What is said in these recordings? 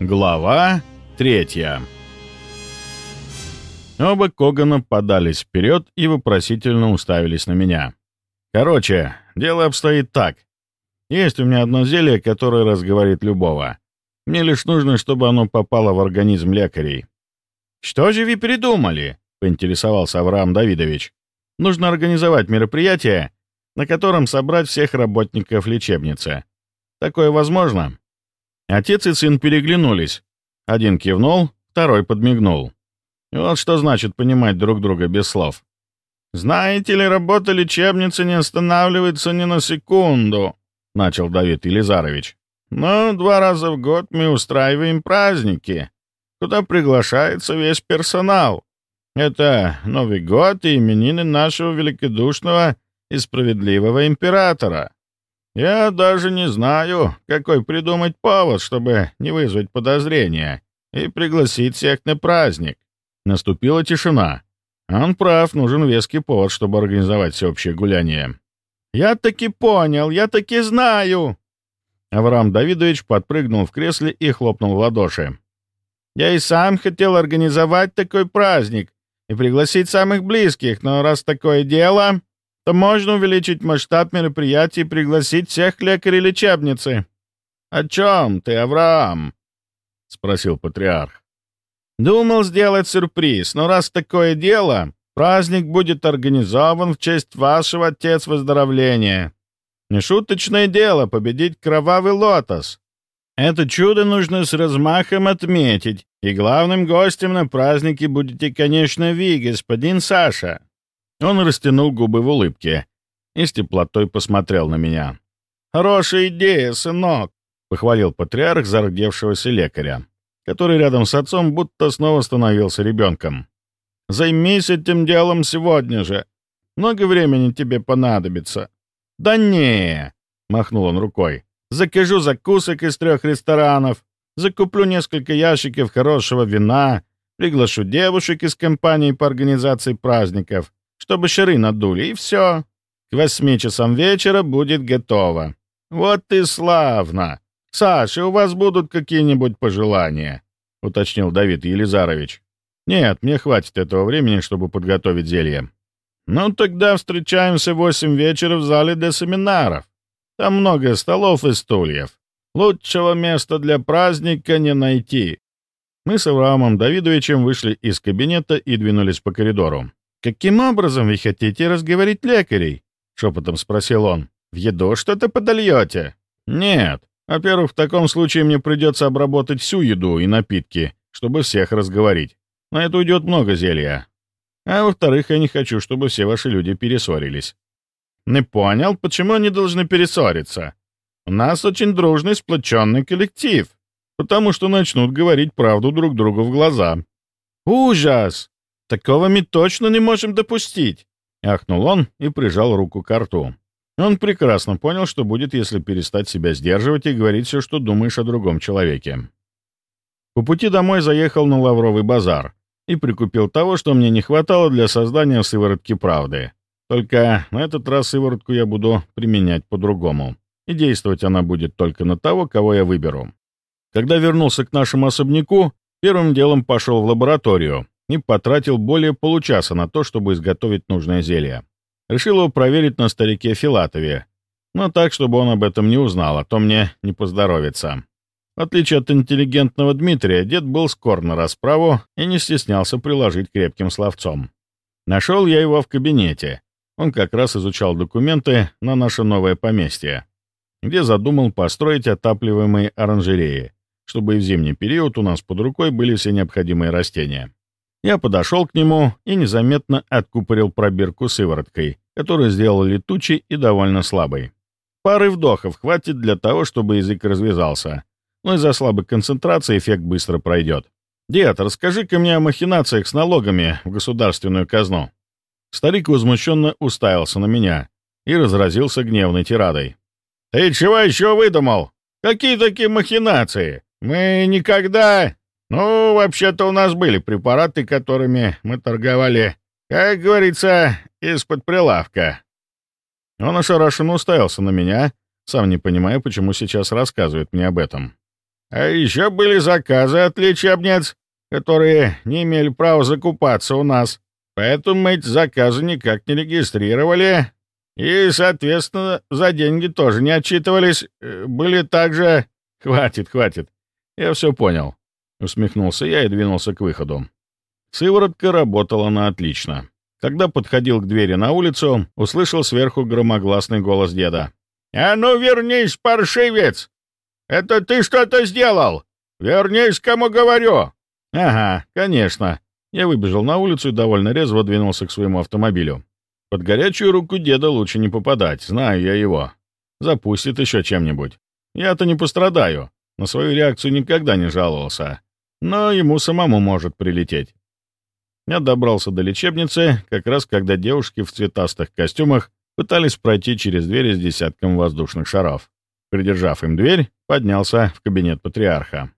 Глава третья Оба Когана подались вперед и вопросительно уставились на меня. Короче, дело обстоит так. Есть у меня одно зелье, которое разговорит любого. Мне лишь нужно, чтобы оно попало в организм лекарей. «Что же вы придумали?» — поинтересовался Авраам Давидович. «Нужно организовать мероприятие, на котором собрать всех работников лечебницы. Такое возможно?» Отец и сын переглянулись. Один кивнул, второй подмигнул. Вот что значит понимать друг друга без слов. «Знаете ли, работа лечебницы не останавливается ни на секунду», — начал Давид Елизарович. «Но два раза в год мы устраиваем праздники, куда приглашается весь персонал. Это Новый год и именины нашего великодушного и справедливого императора. Я даже не знаю, какой придумать повод, чтобы не вызвать подозрения и пригласить всех на праздник. Наступила тишина. Он прав, нужен веский повод, чтобы организовать всеобщее гуляние. «Я таки понял, я таки знаю!» Авраам Давидович подпрыгнул в кресле и хлопнул в ладоши. «Я и сам хотел организовать такой праздник и пригласить самых близких, но раз такое дело, то можно увеличить масштаб мероприятий и пригласить всех лекарей лечебницы. «О чем ты, Авраам?» — спросил патриарх. «Думал сделать сюрприз, но раз такое дело, праздник будет организован в честь вашего отец выздоровления. Нешуточное дело победить кровавый лотос. Это чудо нужно с размахом отметить, и главным гостем на празднике будете, конечно, вы, господин Саша. Он растянул губы в улыбке и с теплотой посмотрел на меня. «Хорошая идея, сынок!» — похвалил патриарх зардевшегося лекаря, который рядом с отцом будто снова становился ребенком. «Займись этим делом сегодня же. Много времени тебе понадобится». «Да не!» — махнул он рукой. «Закажу закусок из трех ресторанов, закуплю несколько ящиков хорошего вина, приглашу девушек из компании по организации праздников, чтобы шары надули, и все. К восьми часам вечера будет готово. Вот и славно. Саша, у вас будут какие-нибудь пожелания?» — уточнил Давид Елизарович. «Нет, мне хватит этого времени, чтобы подготовить зелье». «Ну, тогда встречаемся в восемь вечера в зале для семинаров. Там много столов и стульев. Лучшего места для праздника не найти». Мы с Авраамом Давидовичем вышли из кабинета и двинулись по коридору. «Каким образом вы хотите разговорить лекарей?» — шепотом спросил он. «В еду что-то подольете?» «Нет. Во-первых, в таком случае мне придется обработать всю еду и напитки, чтобы всех разговорить. На это уйдет много зелья. А во-вторых, я не хочу, чтобы все ваши люди перессорились». «Не понял, почему они должны перессориться? У нас очень дружный, сплоченный коллектив, потому что начнут говорить правду друг другу в глаза». «Ужас!» «Такого мы точно не можем допустить!» — ахнул он и прижал руку к рту. Он прекрасно понял, что будет, если перестать себя сдерживать и говорить все, что думаешь о другом человеке. По пути домой заехал на Лавровый базар и прикупил того, что мне не хватало для создания сыворотки правды. Только на этот раз сыворотку я буду применять по-другому, и действовать она будет только на того, кого я выберу. Когда вернулся к нашему особняку, первым делом пошел в лабораторию, и потратил более получаса на то, чтобы изготовить нужное зелье. Решил его проверить на старике Филатове, но так, чтобы он об этом не узнал, а то мне не поздоровится. В отличие от интеллигентного Дмитрия, дед был скор на расправу и не стеснялся приложить крепким словцом. Нашел я его в кабинете. Он как раз изучал документы на наше новое поместье, где задумал построить отапливаемые оранжереи, чтобы и в зимний период у нас под рукой были все необходимые растения. Я подошел к нему и незаметно откупорил пробирку сывороткой, которую сделал летучей и довольно слабой. Пары вдохов хватит для того, чтобы язык развязался, но из-за слабой концентрации эффект быстро пройдет. «Дед, расскажи-ка мне о махинациях с налогами в государственную казну». Старик возмущенно уставился на меня и разразился гневной тирадой. «Ты чего еще выдумал? Какие такие махинации? Мы никогда...» «Ну, вообще-то у нас были препараты, которыми мы торговали, как говорится, из-под прилавка». Он ошарашенно уставился на меня, сам не понимая, почему сейчас рассказывает мне об этом. А еще были заказы от лечебниц, которые не имели права закупаться у нас. Поэтому мы эти заказы никак не регистрировали и, соответственно, за деньги тоже не отчитывались. Э, были также... Хватит, хватит. Я все понял. Усмехнулся я и двинулся к выходу. Сыворотка работала на отлично. Когда подходил к двери на улицу, услышал сверху громогласный голос деда. «А ну вернись, паршивец! Это ты что-то сделал! Вернись, кому говорю!» «Ага, конечно». Я выбежал на улицу и довольно резво двинулся к своему автомобилю. Под горячую руку деда лучше не попадать, знаю я его. Запустит еще чем-нибудь. Я-то не пострадаю, на свою реакцию никогда не жаловался. Но ему самому может прилететь. Я добрался до лечебницы, как раз когда девушки в цветастых костюмах пытались пройти через двери с десятком воздушных шаров. Придержав им дверь, поднялся в кабинет патриарха.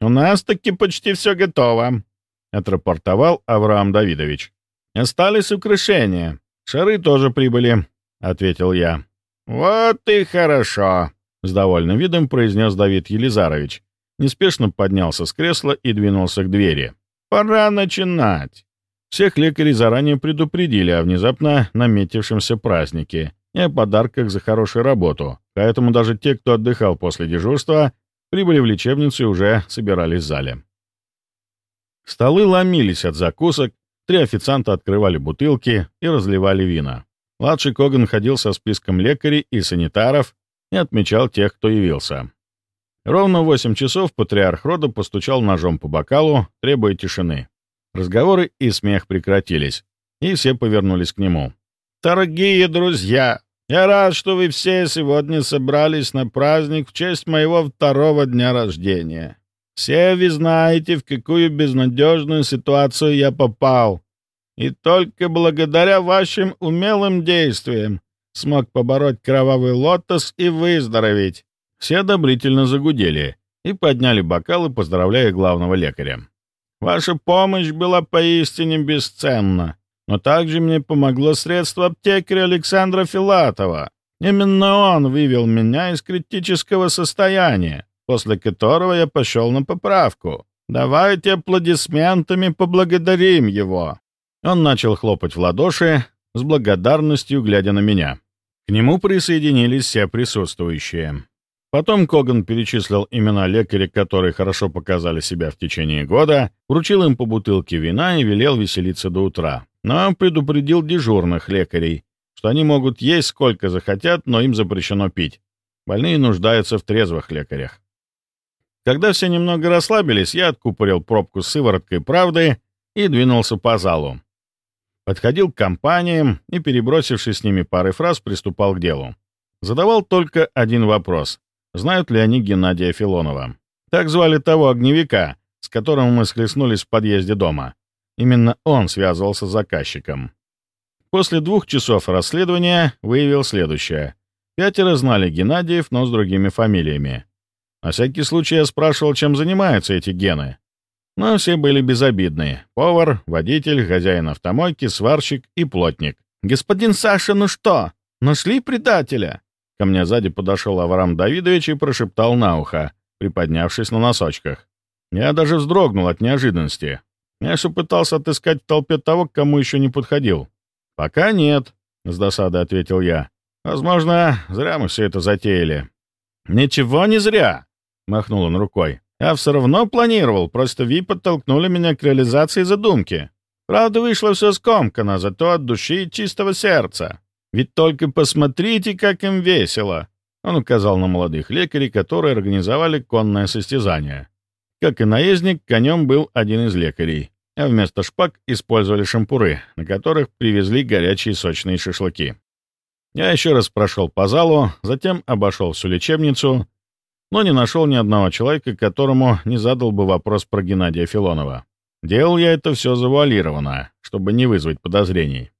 «У нас таки почти все готово», — отрапортовал Авраам Давидович. «Остались украшения. Шары тоже прибыли», — ответил я. «Вот и хорошо», — с довольным видом произнес Давид Елизарович. Неспешно поднялся с кресла и двинулся к двери. Пора начинать. Всех лекарей заранее предупредили о внезапно наметившемся празднике и о подарках за хорошую работу, поэтому даже те, кто отдыхал после дежурства, прибыли в лечебницу и уже собирались в зале. Столы ломились от закусок, три официанта открывали бутылки и разливали вина. Младший Коган ходил со списком лекарей и санитаров и отмечал тех, кто явился. Ровно в восемь часов патриарх рода постучал ножом по бокалу, требуя тишины. Разговоры и смех прекратились, и все повернулись к нему. «Дорогие друзья, я рад, что вы все сегодня собрались на праздник в честь моего второго дня рождения. Все вы знаете, в какую безнадежную ситуацию я попал, и только благодаря вашим умелым действиям смог побороть кровавый лотос и выздороветь. Все одобрительно загудели и подняли бокалы, поздравляя главного лекаря. «Ваша помощь была поистине бесценна, но также мне помогло средство аптекаря Александра Филатова. Именно он вывел меня из критического состояния, после которого я пошел на поправку. Давайте аплодисментами поблагодарим его». Он начал хлопать в ладоши, с благодарностью глядя на меня. К нему присоединились все присутствующие. Потом Коган перечислил имена лекарей, которые хорошо показали себя в течение года, вручил им по бутылке вина и велел веселиться до утра. Но предупредил дежурных лекарей, что они могут есть сколько захотят, но им запрещено пить. Больные нуждаются в трезвых лекарях. Когда все немного расслабились, я откупорил пробку с сывороткой правды и двинулся по залу. Подходил к компаниям и, перебросившись с ними парой фраз, приступал к делу. Задавал только один вопрос знают ли они Геннадия Филонова. Так звали того огневика, с которым мы схлестнулись в подъезде дома. Именно он связывался с заказчиком. После двух часов расследования выявил следующее. Пятеро знали Геннадиев, но с другими фамилиями. На всякий случай я спрашивал, чем занимаются эти гены. Но все были безобидны. Повар, водитель, хозяин автомойки, сварщик и плотник. «Господин Саша, ну что, нашли предателя?» Ко мне сзади подошел Авраам Давидович и прошептал на ухо, приподнявшись на носочках. Я даже вздрогнул от неожиданности. Я все пытался отыскать в толпе того, к кому еще не подходил. «Пока нет», — с досадой ответил я. «Возможно, зря мы все это затеяли». «Ничего не зря», — махнул он рукой. «Я все равно планировал, просто Ви подтолкнули меня к реализации задумки. Правда, вышло все скомканно, зато от души и чистого сердца. Ведь только посмотрите, как им весело!» Он указал на молодых лекарей, которые организовали конное состязание. Как и наездник, конем был один из лекарей, а вместо шпаг использовали шампуры, на которых привезли горячие сочные шашлыки. Я еще раз прошел по залу, затем обошел всю лечебницу, но не нашел ни одного человека, которому не задал бы вопрос про Геннадия Филонова. Делал я это все завуалированно, чтобы не вызвать подозрений.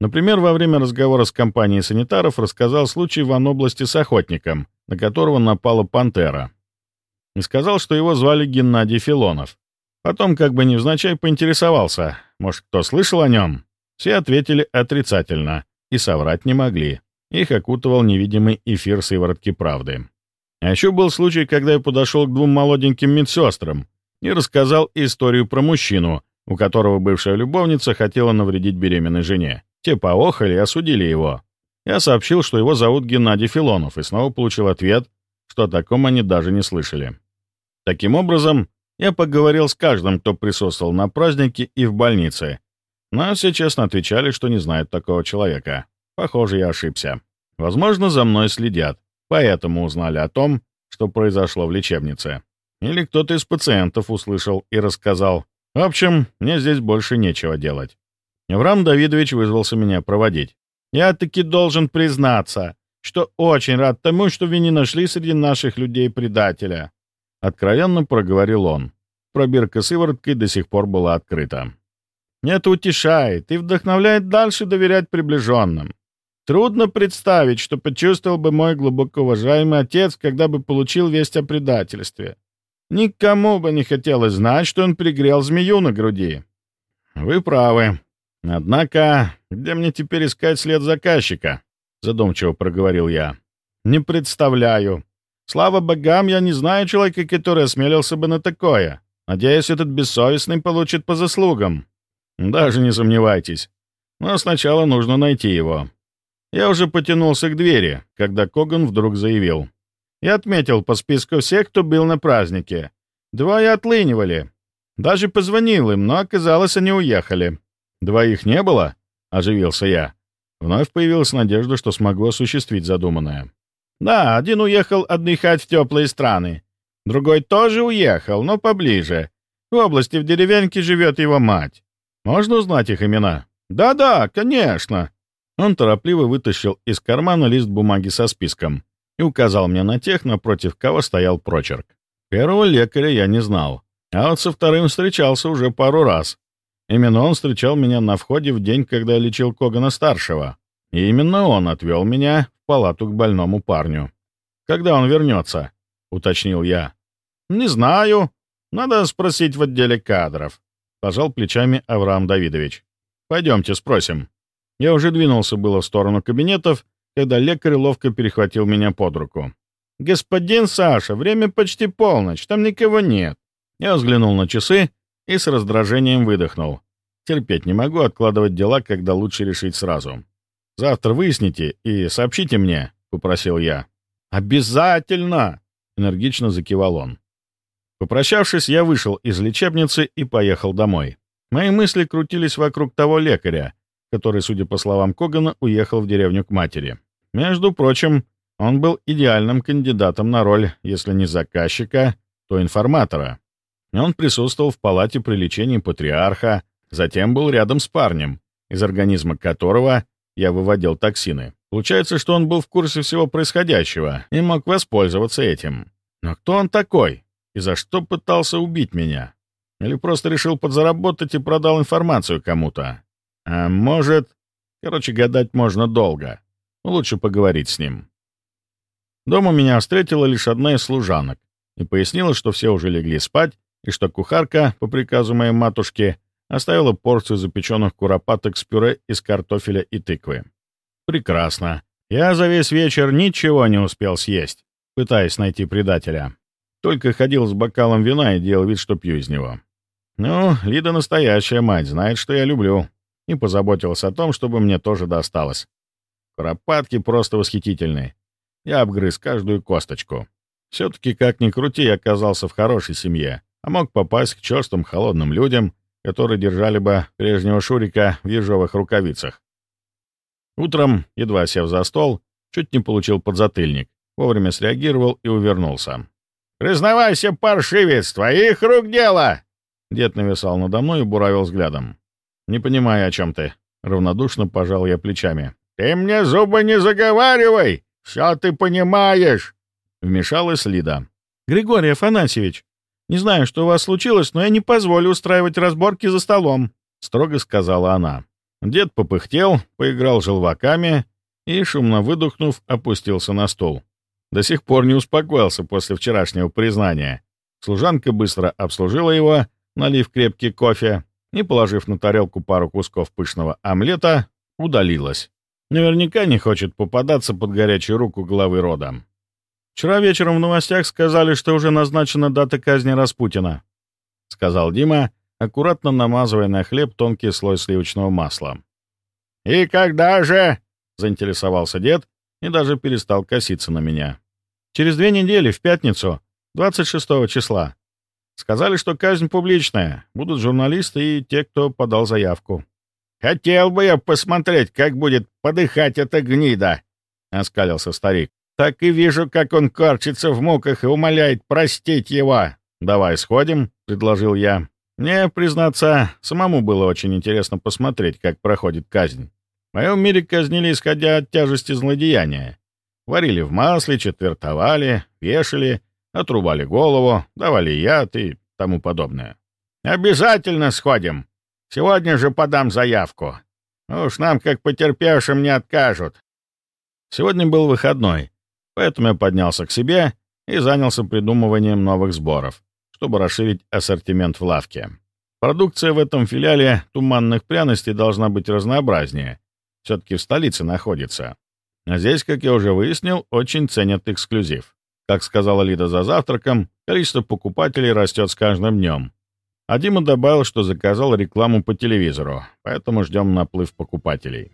Например, во время разговора с компанией санитаров рассказал случай в области с охотником, на которого напала пантера. И сказал, что его звали Геннадий Филонов. Потом, как бы невзначай, поинтересовался, может, кто слышал о нем? Все ответили отрицательно и соврать не могли. Их окутывал невидимый эфир сыворотки правды. А еще был случай, когда я подошел к двум молоденьким медсестрам и рассказал историю про мужчину, у которого бывшая любовница хотела навредить беременной жене. Те поохали и осудили его. Я сообщил, что его зовут Геннадий Филонов, и снова получил ответ, что о таком они даже не слышали. Таким образом, я поговорил с каждым, кто присутствовал на празднике и в больнице, но все честно отвечали, что не знают такого человека. Похоже, я ошибся. Возможно, за мной следят, поэтому узнали о том, что произошло в лечебнице. Или кто-то из пациентов услышал и рассказал. В общем, мне здесь больше нечего делать. Авраам Давидович вызвался меня проводить. «Я таки должен признаться, что очень рад тому, что вы не нашли среди наших людей предателя», — откровенно проговорил он. Пробирка сывороткой до сих пор была открыта. «Это утешает и вдохновляет дальше доверять приближенным. Трудно представить, что почувствовал бы мой глубоко уважаемый отец, когда бы получил весть о предательстве. Никому бы не хотелось знать, что он пригрел змею на груди. Вы правы. Однако, где мне теперь искать след заказчика? Задумчиво проговорил я. Не представляю. Слава богам, я не знаю человека, который осмелился бы на такое. Надеюсь, этот бессовестный получит по заслугам. Даже не сомневайтесь. Но сначала нужно найти его. Я уже потянулся к двери, когда Коган вдруг заявил. Я отметил по списку всех, кто был на празднике. Двое отлынивали. Даже позвонил им, но оказалось, они уехали. Двоих не было? Оживился я. Вновь появилась надежда, что смогу осуществить задуманное. Да, один уехал отдыхать в теплые страны. Другой тоже уехал, но поближе. В области в деревеньке живет его мать. Можно узнать их имена? Да-да, конечно. Он торопливо вытащил из кармана лист бумаги со списком и указал мне на тех, напротив кого стоял прочерк. Первого лекаря я не знал, а вот со вторым встречался уже пару раз. Именно он встречал меня на входе в день, когда я лечил Когана-старшего. И именно он отвел меня в палату к больному парню. «Когда он вернется?» — уточнил я. «Не знаю. Надо спросить в отделе кадров», — пожал плечами Авраам Давидович. «Пойдемте спросим». Я уже двинулся было в сторону кабинетов, когда лекарь ловко перехватил меня под руку. «Господин Саша, время почти полночь, там никого нет». Я взглянул на часы и с раздражением выдохнул. Терпеть не могу откладывать дела, когда лучше решить сразу. «Завтра выясните и сообщите мне», — попросил я. «Обязательно!» — энергично закивал он. Попрощавшись, я вышел из лечебницы и поехал домой. Мои мысли крутились вокруг того лекаря, который, судя по словам Когана, уехал в деревню к матери. Между прочим, он был идеальным кандидатом на роль, если не заказчика, то информатора. Он присутствовал в палате при лечении патриарха, затем был рядом с парнем, из организма которого я выводил токсины. Получается, что он был в курсе всего происходящего и мог воспользоваться этим. Но кто он такой? И за что пытался убить меня? Или просто решил подзаработать и продал информацию кому-то? А может... Короче, гадать можно долго. Лучше поговорить с ним. Дома меня встретила лишь одна из служанок и пояснила, что все уже легли спать, и что кухарка, по приказу моей матушки, оставила порцию запеченных куропаток с пюре из картофеля и тыквы. Прекрасно. Я за весь вечер ничего не успел съесть, пытаясь найти предателя. Только ходил с бокалом вина и делал вид, что пью из него. Ну, Лида настоящая мать, знает, что я люблю, и позаботилась о том, чтобы мне тоже досталось. Куропатки просто восхитительные. Я обгрыз каждую косточку. Все-таки, как ни крути, я оказался в хорошей семье, а мог попасть к черстым холодным людям, которые держали бы прежнего Шурика в ежовых рукавицах. Утром, едва сев за стол, чуть не получил подзатыльник, вовремя среагировал и увернулся. «Признавайся, паршивец, твоих рук дело!» Дед нависал надо мной и буравил взглядом. «Не понимаю, о чем ты». Равнодушно пожал я плечами. «Ты мне зубы не заговаривай! «Все ты понимаешь!» — вмешалась Лида. «Григорий Афанасьевич, не знаю, что у вас случилось, но я не позволю устраивать разборки за столом», — строго сказала она. Дед попыхтел, поиграл желваками и, шумно выдохнув, опустился на стол. До сих пор не успокоился после вчерашнего признания. Служанка быстро обслужила его, налив крепкий кофе и, положив на тарелку пару кусков пышного омлета, удалилась. Наверняка не хочет попадаться под горячую руку главы рода. «Вчера вечером в новостях сказали, что уже назначена дата казни Распутина», — сказал Дима, аккуратно намазывая на хлеб тонкий слой сливочного масла. «И когда же?» — заинтересовался дед и даже перестал коситься на меня. «Через две недели, в пятницу, 26 числа. Сказали, что казнь публичная, будут журналисты и те, кто подал заявку». «Хотел бы я посмотреть, как будет подыхать эта гнида!» — оскалился старик. «Так и вижу, как он корчится в муках и умоляет простить его!» «Давай сходим», — предложил я. Мне, признаться, самому было очень интересно посмотреть, как проходит казнь. В моем мире казнили, исходя от тяжести злодеяния. Варили в масле, четвертовали, вешали, отрубали голову, давали яд и тому подобное. «Обязательно сходим!» Сегодня же подам заявку. Уж нам, как потерпевшим, не откажут. Сегодня был выходной, поэтому я поднялся к себе и занялся придумыванием новых сборов, чтобы расширить ассортимент в лавке. Продукция в этом филиале туманных пряностей должна быть разнообразнее. Все-таки в столице находится. А здесь, как я уже выяснил, очень ценят эксклюзив. Как сказала Лида за завтраком, количество покупателей растет с каждым днем. А Дима добавил, что заказал рекламу по телевизору, поэтому ждем наплыв покупателей.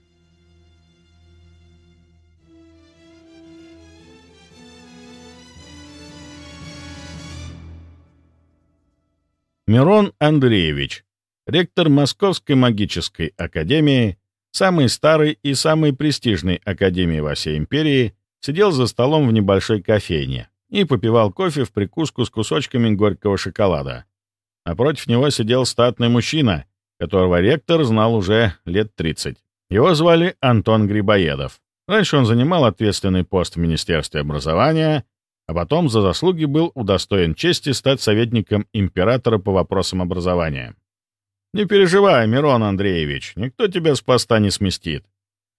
Мирон Андреевич, ректор Московской магической академии, самой старой и самой престижной академии во всей империи, сидел за столом в небольшой кофейне и попивал кофе в прикуску с кусочками горького шоколада. Напротив него сидел статный мужчина, которого ректор знал уже лет 30. Его звали Антон Грибоедов. Раньше он занимал ответственный пост в Министерстве образования, а потом за заслуги был удостоен чести стать советником императора по вопросам образования. «Не переживай, Мирон Андреевич, никто тебя с поста не сместит.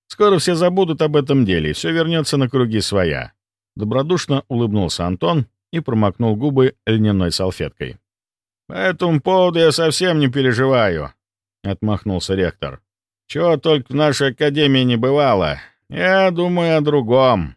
Скоро все забудут об этом деле, и все вернется на круги своя». Добродушно улыбнулся Антон и промокнул губы льняной салфеткой. «По этому поводу я совсем не переживаю», — отмахнулся ректор. «Чего только в нашей академии не бывало. Я думаю о другом».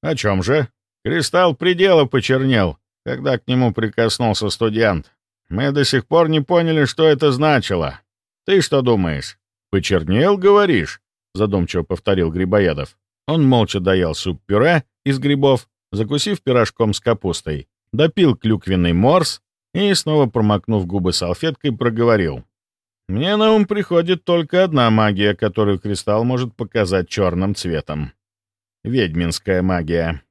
«О чем же?» «Кристалл предела почернел, когда к нему прикоснулся студент. Мы до сих пор не поняли, что это значило. Ты что думаешь?» «Почернел, говоришь?» — задумчиво повторил Грибоедов. Он молча доел суп-пюре из грибов, закусив пирожком с капустой, допил клюквенный морс и, снова промокнув губы салфеткой, проговорил. «Мне на ум приходит только одна магия, которую кристалл может показать черным цветом. Ведьминская магия».